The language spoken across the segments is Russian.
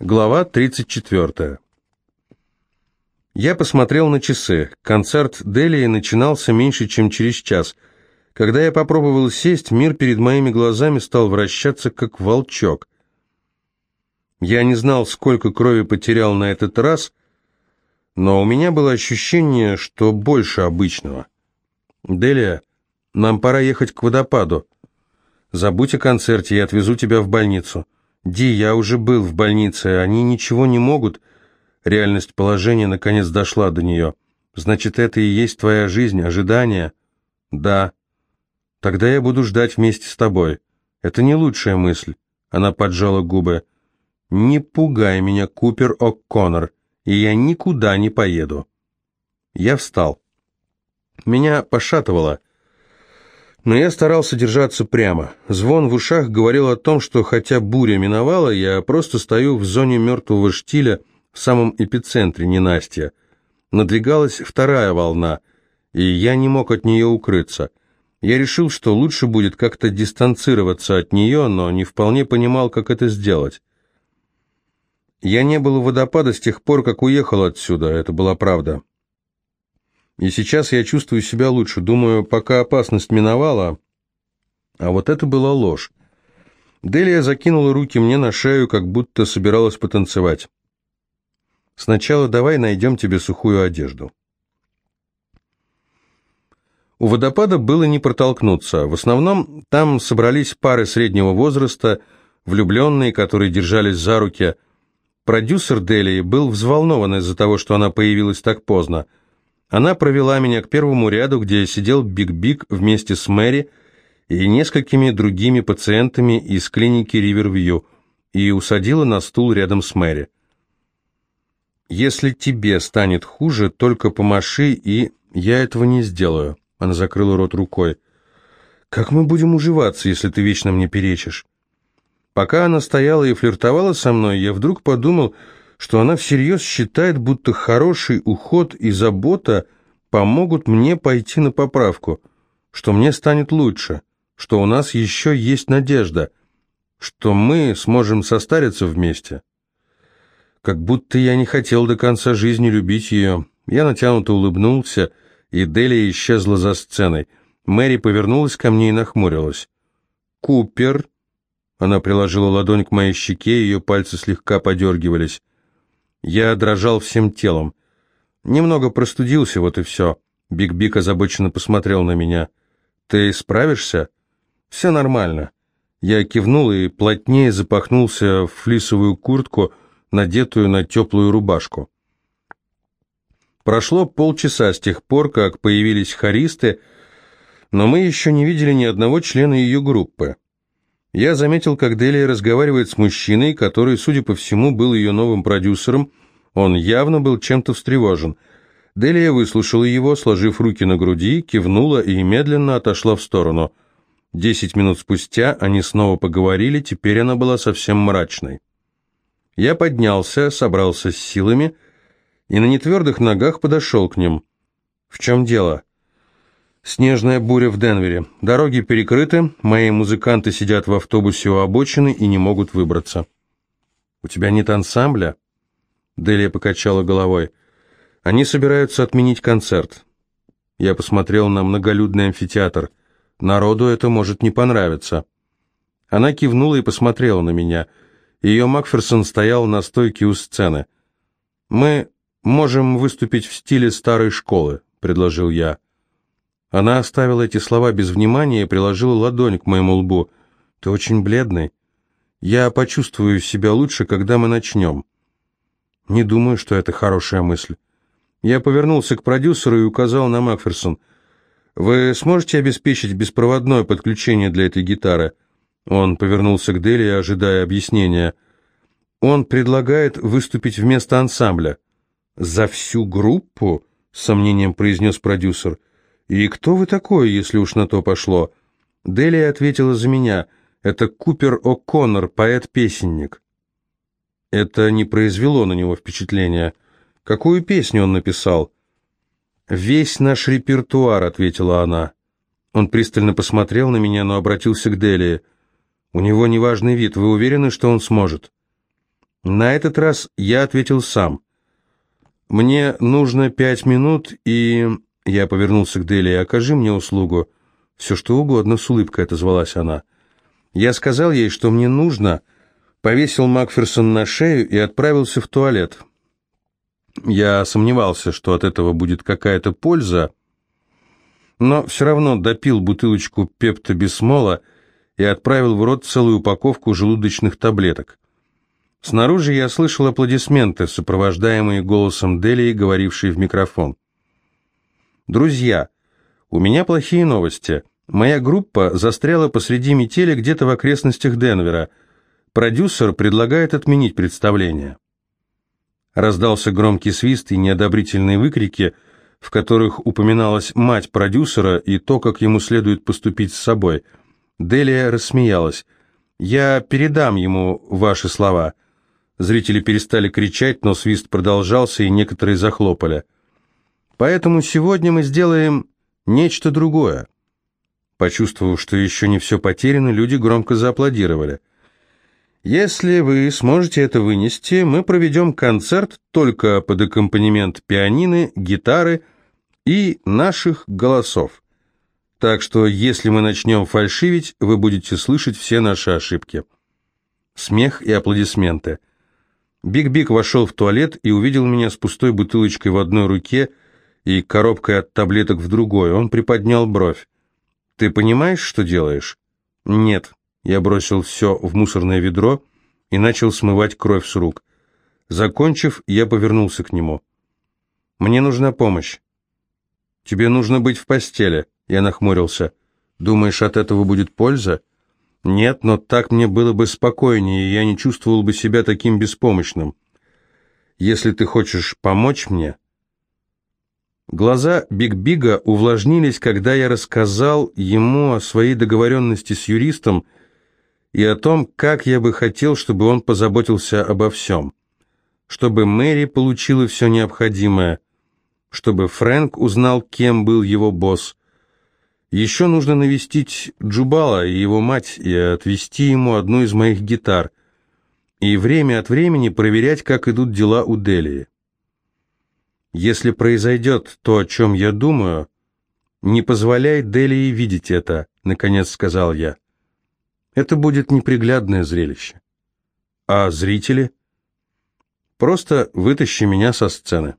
Глава 34. Я посмотрел на часы. Концерт Делии начинался меньше, чем через час. Когда я попробовал сесть, мир перед моими глазами стал вращаться, как волчок. Я не знал, сколько крови потерял на этот раз, но у меня было ощущение, что больше обычного. «Делия, нам пора ехать к водопаду. Забудь о концерте, я отвезу тебя в больницу». «Ди, я уже был в больнице, они ничего не могут...» Реальность положения наконец дошла до нее. «Значит, это и есть твоя жизнь, ожидание?» «Да». «Тогда я буду ждать вместе с тобой. Это не лучшая мысль». Она поджала губы. «Не пугай меня, Купер О'Коннор, и я никуда не поеду». Я встал. Меня пошатывало. Но я старался держаться прямо. Звон в ушах говорил о том, что хотя буря миновала, я просто стою в зоне мертвого штиля в самом эпицентре ненастья. Надвигалась вторая волна, и я не мог от нее укрыться. Я решил, что лучше будет как-то дистанцироваться от нее, но не вполне понимал, как это сделать. Я не был у водопада с тех пор, как уехал отсюда, это была правда. И сейчас я чувствую себя лучше. Думаю, пока опасность миновала... А вот это была ложь. Делия закинула руки мне на шею, как будто собиралась потанцевать. «Сначала давай найдем тебе сухую одежду». У водопада было не протолкнуться. В основном там собрались пары среднего возраста, влюбленные, которые держались за руки. Продюсер Делии был взволнован из-за того, что она появилась так поздно – она провела меня к первому ряду, где сидел Биг-Биг вместе с Мэри и несколькими другими пациентами из клиники Ривервью и усадила на стул рядом с Мэри. «Если тебе станет хуже, только помаши, и я этого не сделаю». Она закрыла рот рукой. «Как мы будем уживаться, если ты вечно мне перечишь?» Пока она стояла и флиртовала со мной, я вдруг подумал, что она всерьез считает, будто хороший уход и забота помогут мне пойти на поправку, что мне станет лучше, что у нас еще есть надежда, что мы сможем состариться вместе. Как будто я не хотел до конца жизни любить ее. Я натянуто улыбнулся, и Делия исчезла за сценой. Мэри повернулась ко мне и нахмурилась. «Купер...» Она приложила ладонь к моей щеке, ее пальцы слегка подергивались. Я дрожал всем телом. Немного простудился, вот и все. Биг-Биг озабоченно посмотрел на меня. «Ты справишься?» «Все нормально». Я кивнул и плотнее запахнулся в флисовую куртку, надетую на теплую рубашку. Прошло полчаса с тех пор, как появились хористы, но мы еще не видели ни одного члена ее группы. Я заметил, как Делия разговаривает с мужчиной, который, судя по всему, был ее новым продюсером. Он явно был чем-то встревожен. Делия выслушала его, сложив руки на груди, кивнула и медленно отошла в сторону. Десять минут спустя они снова поговорили, теперь она была совсем мрачной. Я поднялся, собрался с силами и на нетвердых ногах подошел к ним. «В чем дело?» Снежная буря в Денвере. Дороги перекрыты, мои музыканты сидят в автобусе у обочины и не могут выбраться. «У тебя нет ансамбля?» Делия покачала головой. «Они собираются отменить концерт». Я посмотрел на многолюдный амфитеатр. Народу это может не понравиться. Она кивнула и посмотрела на меня. Ее Макферсон стоял на стойке у сцены. «Мы можем выступить в стиле старой школы», — предложил я. Она оставила эти слова без внимания и приложила ладонь к моему лбу. «Ты очень бледный. Я почувствую себя лучше, когда мы начнем». «Не думаю, что это хорошая мысль». Я повернулся к продюсеру и указал на Макферсон. «Вы сможете обеспечить беспроводное подключение для этой гитары?» Он повернулся к Дели, ожидая объяснения. «Он предлагает выступить вместо ансамбля». «За всю группу?» — с сомнением произнес продюсер. «И кто вы такой, если уж на то пошло?» Делия ответила за меня. «Это Купер О'Коннор, поэт-песенник». Это не произвело на него впечатления. Какую песню он написал? «Весь наш репертуар», — ответила она. Он пристально посмотрел на меня, но обратился к Делии. «У него неважный вид. Вы уверены, что он сможет?» На этот раз я ответил сам. «Мне нужно пять минут, и...» Я повернулся к Дели. «Окажи мне услугу». «Все что угодно», — с улыбкой отозвалась она. Я сказал ей, что мне нужно, повесил Макферсон на шею и отправился в туалет. Я сомневался, что от этого будет какая-то польза, но все равно допил бутылочку пептобисмола и отправил в рот целую упаковку желудочных таблеток. Снаружи я слышал аплодисменты, сопровождаемые голосом Делии, говорившей в микрофон. «Друзья, у меня плохие новости. Моя группа застряла посреди метели где-то в окрестностях Денвера. Продюсер предлагает отменить представление». Раздался громкий свист и неодобрительные выкрики, в которых упоминалась мать продюсера и то, как ему следует поступить с собой. Делия рассмеялась. «Я передам ему ваши слова». Зрители перестали кричать, но свист продолжался, и некоторые захлопали. «Поэтому сегодня мы сделаем нечто другое». Почувствовав, что еще не все потеряно, люди громко зааплодировали. Если вы сможете это вынести, мы проведем концерт только под аккомпанемент пианино, гитары и наших голосов. Так что, если мы начнем фальшивить, вы будете слышать все наши ошибки. Смех и аплодисменты. Биг-Биг вошел в туалет и увидел меня с пустой бутылочкой в одной руке и коробкой от таблеток в другой. Он приподнял бровь. «Ты понимаешь, что делаешь?» «Нет», я бросил все в мусорное ведро и начал смывать кровь с рук. Закончив, я повернулся к нему. «Мне нужна помощь». «Тебе нужно быть в постели», — я нахмурился. «Думаешь, от этого будет польза?» «Нет, но так мне было бы спокойнее, и я не чувствовал бы себя таким беспомощным. Если ты хочешь помочь мне...» Глаза Биг-Бига увлажнились, когда я рассказал ему о своей договоренности с юристом, и о том, как я бы хотел, чтобы он позаботился обо всем. Чтобы Мэри получила все необходимое, чтобы Фрэнк узнал, кем был его босс. Еще нужно навестить Джубала и его мать и отвезти ему одну из моих гитар, и время от времени проверять, как идут дела у Делии. Если произойдет то, о чем я думаю, не позволяй Делии видеть это, наконец сказал я. Это будет неприглядное зрелище. А зрители? Просто вытащи меня со сцены.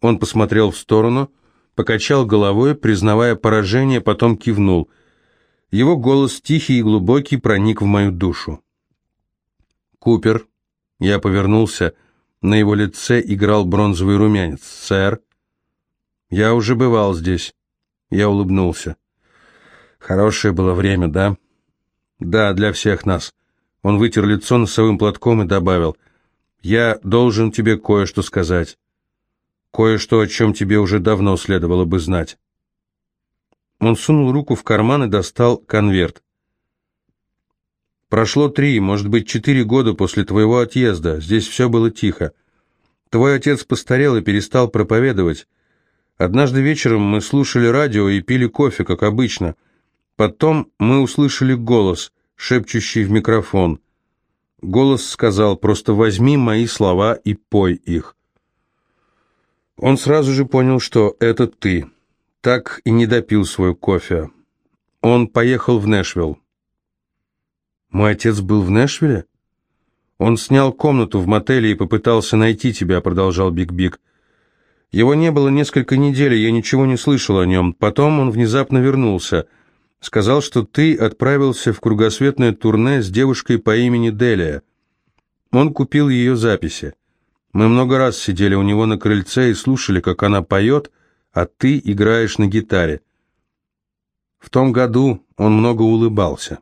Он посмотрел в сторону, покачал головой, признавая поражение, потом кивнул. Его голос тихий и глубокий проник в мою душу. «Купер», я повернулся, на его лице играл бронзовый румянец. «Сэр?» «Я уже бывал здесь». Я улыбнулся. «Хорошее было время, да?» «Да, для всех нас». Он вытер лицо носовым платком и добавил, «Я должен тебе кое-что сказать. Кое-что, о чем тебе уже давно следовало бы знать». Он сунул руку в карман и достал конверт. «Прошло три, может быть, четыре года после твоего отъезда. Здесь все было тихо. Твой отец постарел и перестал проповедовать. Однажды вечером мы слушали радио и пили кофе, как обычно. Потом мы услышали голос, шепчущий в микрофон. Голос сказал «Просто возьми мои слова и пой их». Он сразу же понял, что это ты. Так и не допил свой кофе. Он поехал в Нэшвилл. Мой отец был в Нэшвилле? Он снял комнату в мотеле и попытался найти тебя, продолжал Биг-Биг. Его не было несколько недель, я ничего не слышал о нем. Потом он внезапно вернулся. Сказал, что ты отправился в кругосветное турне с девушкой по имени Делия. Он купил ее записи. Мы много раз сидели у него на крыльце и слушали, как она поет, а ты играешь на гитаре. В том году он много улыбался.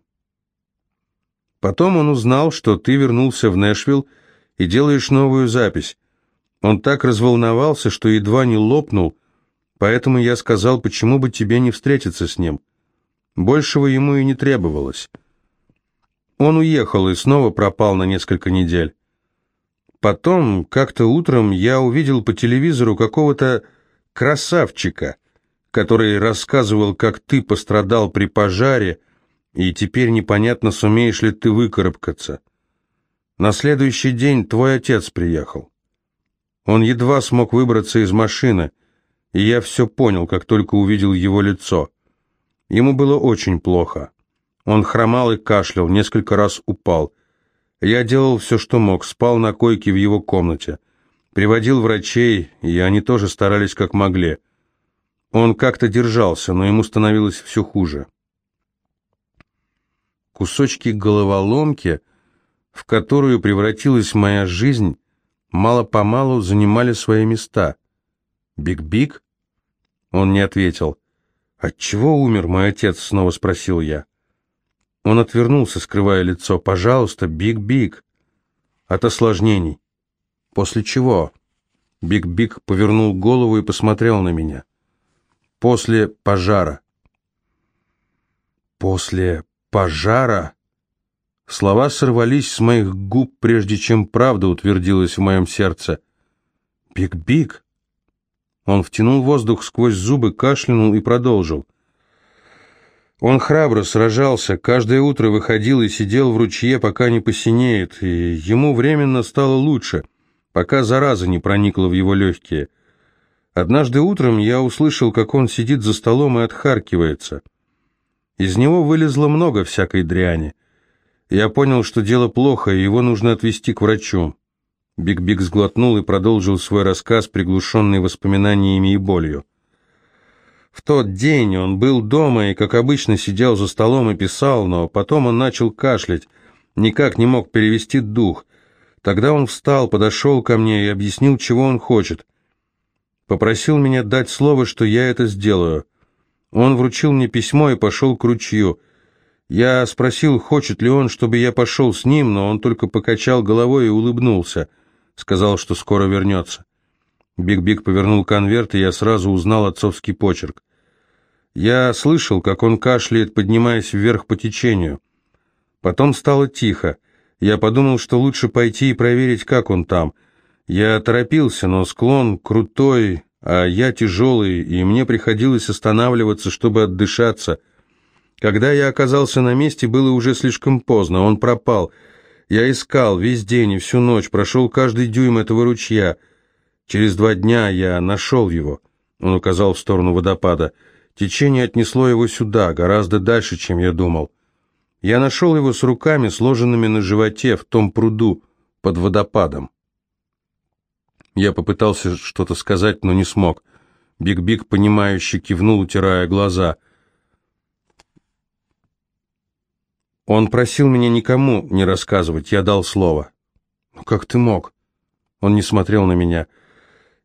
Потом он узнал, что ты вернулся в Нэшвилл и делаешь новую запись. Он так разволновался, что едва не лопнул, поэтому я сказал, почему бы тебе не встретиться с ним. Большего ему и не требовалось. Он уехал и снова пропал на несколько недель. Потом, как-то утром, я увидел по телевизору какого-то красавчика, который рассказывал, как ты пострадал при пожаре, и теперь непонятно, сумеешь ли ты выкарабкаться. На следующий день твой отец приехал. Он едва смог выбраться из машины, и я все понял, как только увидел его лицо. Ему было очень плохо. Он хромал и кашлял, несколько раз упал. Я делал все, что мог, спал на койке в его комнате. Приводил врачей, и они тоже старались как могли. Он как-то держался, но ему становилось все хуже. Кусочки головоломки, в которую превратилась моя жизнь, мало-помалу занимали свои места. «Биг-Биг?» Он не ответил. «Отчего умер мой отец?» — снова спросил я. Он отвернулся, скрывая лицо. «Пожалуйста, Биг-Биг!» «От осложнений». «После чего?» Биг-Биг повернул голову и посмотрел на меня. «После пожара». «После пожара?» Слова сорвались с моих губ, прежде чем правда утвердилась в моем сердце. «Биг-Биг!» Он втянул воздух сквозь зубы, кашлянул и продолжил. Он храбро сражался, каждое утро выходил и сидел в ручье, пока не посинеет, и ему временно стало лучше, пока зараза не проникла в его легкие. Однажды утром я услышал, как он сидит за столом и отхаркивается. Из него вылезло много всякой дряни. Я понял, что дело плохо, и его нужно отвезти к врачу. Биг-Биг сглотнул и продолжил свой рассказ, приглушенный воспоминаниями и болью. В тот день он был дома и, как обычно, сидел за столом и писал, но потом он начал кашлять, никак не мог перевести дух. Тогда он встал, подошел ко мне и объяснил, чего он хочет. Попросил меня дать слово, что я это сделаю. Он вручил мне письмо и пошел к ручью. Я спросил, хочет ли он, чтобы я пошел с ним, но он только покачал головой и улыбнулся — сказал, что скоро вернется. Биг-Биг повернул конверт, и я сразу узнал отцовский почерк. Я слышал, как он кашляет, поднимаясь вверх по течению. Потом стало тихо. Я подумал, что лучше пойти и проверить, как он там. Я торопился, но склон крутой, а я тяжелый, и мне приходилось останавливаться, чтобы отдышаться. Когда я оказался на месте, было уже слишком поздно, он пропал — я искал весь день и всю ночь, прошел каждый дюйм этого ручья. Через два дня я нашел его. Он указал в сторону водопада. Течение отнесло его сюда, гораздо дальше, чем я думал. Я нашел его с руками, сложенными на животе, в том пруду, под водопадом. Я попытался что-то сказать, но не смог. Биг-Биг, понимающе кивнул, утирая глаза — Он просил меня никому не рассказывать, я дал слово. Ну как ты мог? Он не смотрел на меня.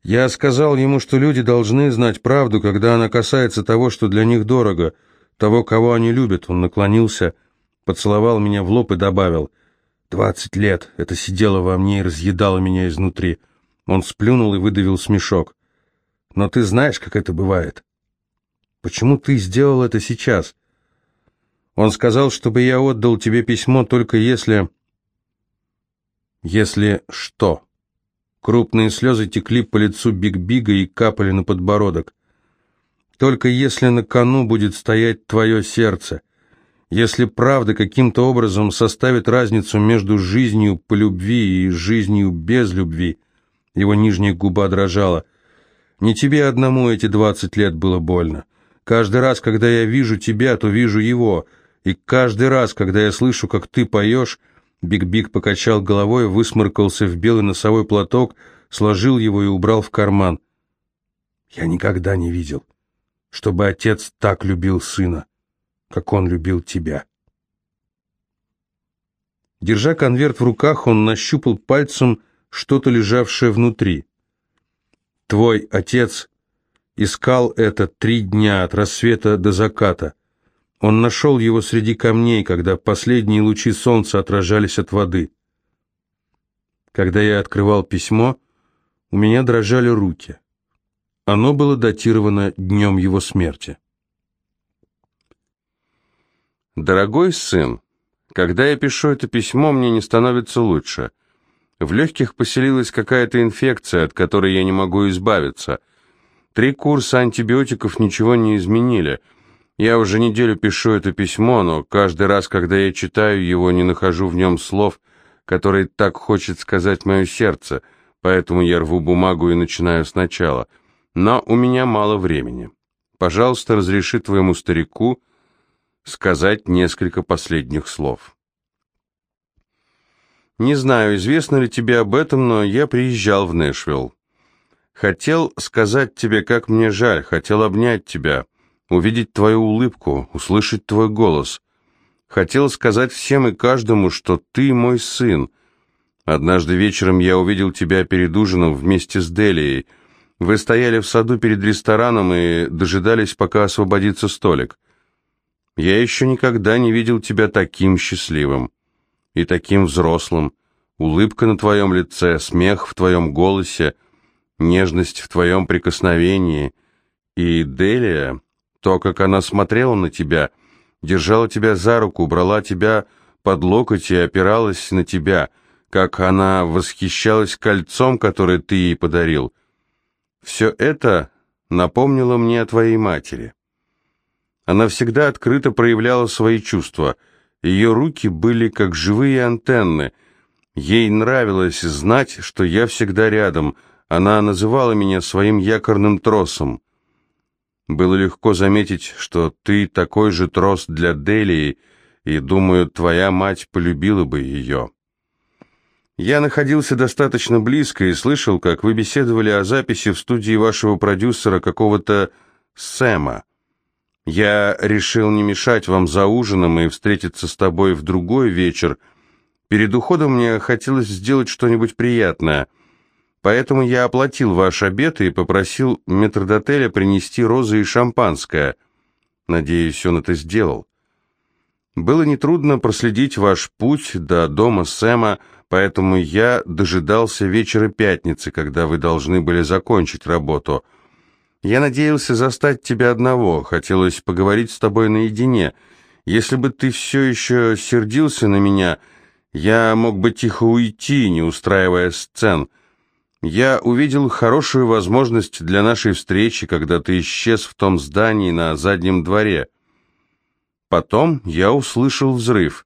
Я сказал ему, что люди должны знать правду, когда она касается того, что для них дорого, того, кого они любят. Он наклонился, поцеловал меня в лоб и добавил, «Двадцать лет, это сидело во мне и разъедало меня изнутри». Он сплюнул и выдавил смешок. «Но ты знаешь, как это бывает?» «Почему ты сделал это сейчас?» Он сказал, чтобы я отдал тебе письмо только если... Если что? Крупные слезы текли по лицу Биг-Бига и капали на подбородок. Только если на кону будет стоять твое сердце, если правда каким-то образом составит разницу между жизнью по любви и жизнью без любви, его нижняя губа дрожала. Не тебе одному эти двадцать лет было больно. Каждый раз, когда я вижу тебя, то вижу его — и каждый раз, когда я слышу, как ты поешь, Биг-Биг покачал головой, высморкался в белый носовой платок, сложил его и убрал в карман. Я никогда не видел, чтобы отец так любил сына, как он любил тебя. Держа конверт в руках, он нащупал пальцем что-то лежавшее внутри. Твой отец искал это три дня от рассвета до заката. Он нашел его среди камней, когда последние лучи солнца отражались от воды. Когда я открывал письмо, у меня дрожали руки. Оно было датировано днем его смерти. «Дорогой сын, когда я пишу это письмо, мне не становится лучше. В легких поселилась какая-то инфекция, от которой я не могу избавиться. Три курса антибиотиков ничего не изменили». Я уже неделю пишу это письмо, но каждый раз, когда я читаю его, не нахожу в нем слов, который так хочет сказать мое сердце, поэтому я рву бумагу и начинаю сначала. Но у меня мало времени. Пожалуйста, разреши твоему старику сказать несколько последних слов. Не знаю, известно ли тебе об этом, но я приезжал в Нэшвилл. Хотел сказать тебе, как мне жаль, хотел обнять тебя, увидеть твою улыбку, услышать твой голос. Хотел сказать всем и каждому, что ты мой сын. Однажды вечером я увидел тебя перед ужином вместе с Делией. Вы стояли в саду перед рестораном и дожидались, пока освободится столик. Я еще никогда не видел тебя таким счастливым и таким взрослым. Улыбка на твоем лице, смех в твоем голосе, нежность в твоем прикосновении. И Делия, то, как она смотрела на тебя, держала тебя за руку, брала тебя под локоть и опиралась на тебя, как она восхищалась кольцом, которое ты ей подарил. Все это напомнило мне о твоей матери. Она всегда открыто проявляла свои чувства. Ее руки были как живые антенны. Ей нравилось знать, что я всегда рядом. Она называла меня своим якорным тросом. Было легко заметить, что ты такой же трос для Делии, и, думаю, твоя мать полюбила бы ее. Я находился достаточно близко и слышал, как вы беседовали о записи в студии вашего продюсера какого-то Сэма. Я решил не мешать вам за ужином и встретиться с тобой в другой вечер. Перед уходом мне хотелось сделать что-нибудь приятное. Поэтому я оплатил ваш обед и попросил метрдотеля принести розы и шампанское. Надеюсь, он это сделал. Было нетрудно проследить ваш путь до дома Сэма, поэтому я дожидался вечера пятницы, когда вы должны были закончить работу — я надеялся застать тебя одного, хотелось поговорить с тобой наедине. Если бы ты все еще сердился на меня, я мог бы тихо уйти, не устраивая сцен. Я увидел хорошую возможность для нашей встречи, когда ты исчез в том здании на заднем дворе. Потом я услышал взрыв.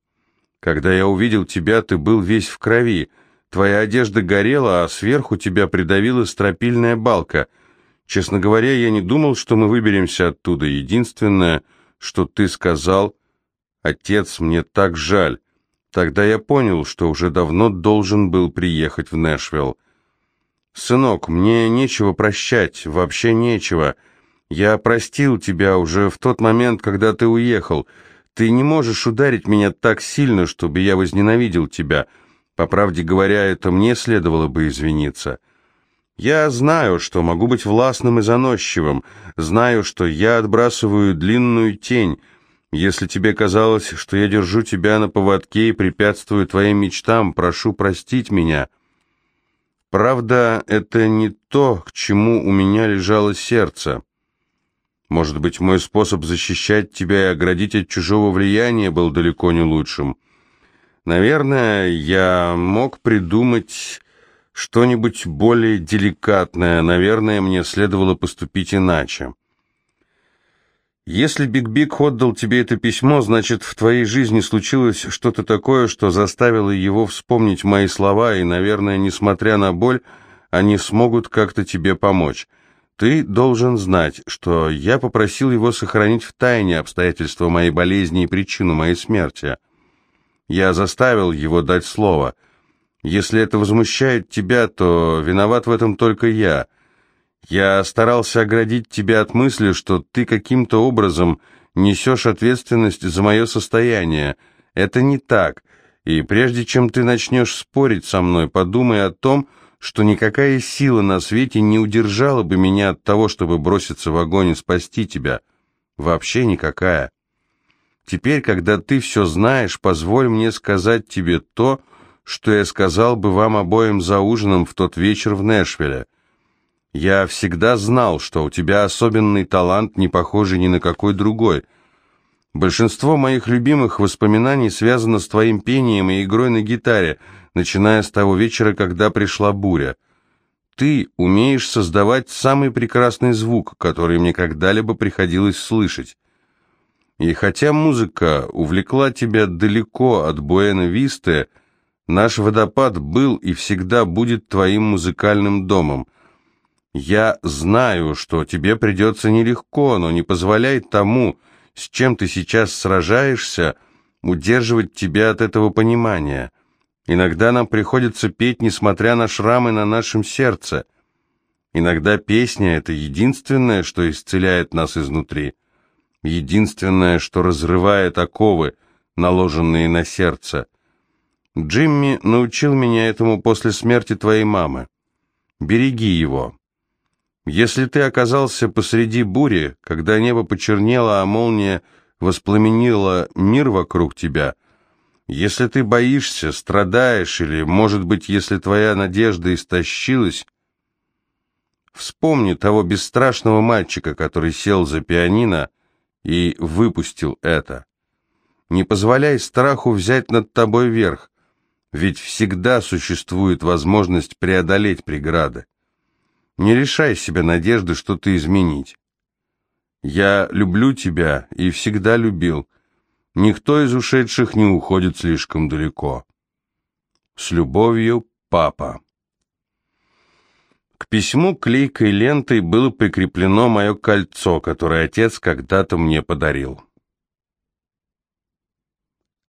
Когда я увидел тебя, ты был весь в крови. Твоя одежда горела, а сверху тебя придавила стропильная балка — Честно говоря, я не думал, что мы выберемся оттуда. Единственное, что ты сказал, отец, мне так жаль. Тогда я понял, что уже давно должен был приехать в Нэшвилл. Сынок, мне нечего прощать, вообще нечего. Я простил тебя уже в тот момент, когда ты уехал. Ты не можешь ударить меня так сильно, чтобы я возненавидел тебя. По правде говоря, это мне следовало бы извиниться. Я знаю, что могу быть властным и заносчивым, знаю, что я отбрасываю длинную тень. Если тебе казалось, что я держу тебя на поводке и препятствую твоим мечтам, прошу простить меня. Правда, это не то, к чему у меня лежало сердце. Может быть, мой способ защищать тебя и оградить от чужого влияния был далеко не лучшим. Наверное, я мог придумать что-нибудь более деликатное, наверное, мне следовало поступить иначе. Если Биг-Биг отдал тебе это письмо, значит, в твоей жизни случилось что-то такое, что заставило его вспомнить мои слова, и, наверное, несмотря на боль, они смогут как-то тебе помочь. Ты должен знать, что я попросил его сохранить в тайне обстоятельства моей болезни и причину моей смерти. Я заставил его дать слово — если это возмущает тебя, то виноват в этом только я. Я старался оградить тебя от мысли, что ты каким-то образом несешь ответственность за мое состояние. Это не так. И прежде чем ты начнешь спорить со мной, подумай о том, что никакая сила на свете не удержала бы меня от того, чтобы броситься в огонь и спасти тебя. Вообще никакая. Теперь, когда ты все знаешь, позволь мне сказать тебе то, что что я сказал бы вам обоим за ужином в тот вечер в Нэшвилле. Я всегда знал, что у тебя особенный талант, не похожий ни на какой другой. Большинство моих любимых воспоминаний связано с твоим пением и игрой на гитаре, начиная с того вечера, когда пришла буря. Ты умеешь создавать самый прекрасный звук, который мне когда-либо приходилось слышать. И хотя музыка увлекла тебя далеко от Буэна-Висты, Наш водопад был и всегда будет твоим музыкальным домом. Я знаю, что тебе придется нелегко, но не позволяй тому, с чем ты сейчас сражаешься, удерживать тебя от этого понимания. Иногда нам приходится петь, несмотря на шрамы на нашем сердце. Иногда песня — это единственное, что исцеляет нас изнутри, единственное, что разрывает оковы, наложенные на сердце. Джимми научил меня этому после смерти твоей мамы. Береги его. Если ты оказался посреди бури, когда небо почернело, а молния воспламенила мир вокруг тебя, если ты боишься, страдаешь или, может быть, если твоя надежда истощилась, вспомни того бесстрашного мальчика, который сел за пианино и выпустил это. Не позволяй страху взять над тобой верх, ведь всегда существует возможность преодолеть преграды. Не лишай себя надежды что-то изменить. Я люблю тебя и всегда любил. Никто из ушедших не уходит слишком далеко. С любовью, папа. К письму клейкой лентой было прикреплено мое кольцо, которое отец когда-то мне подарил.